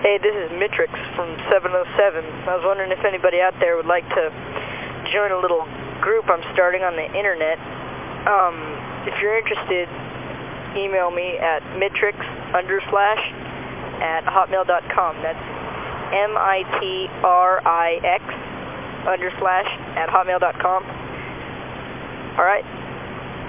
Hey, this is Mitrix from 707. I was wondering if anybody out there would like to join a little group I'm starting on the internet. Um, if you're interested, email me at mitrix underslash at hotmail.com. That's M-I-T-R-I-X underslash at hotmail.com. All right?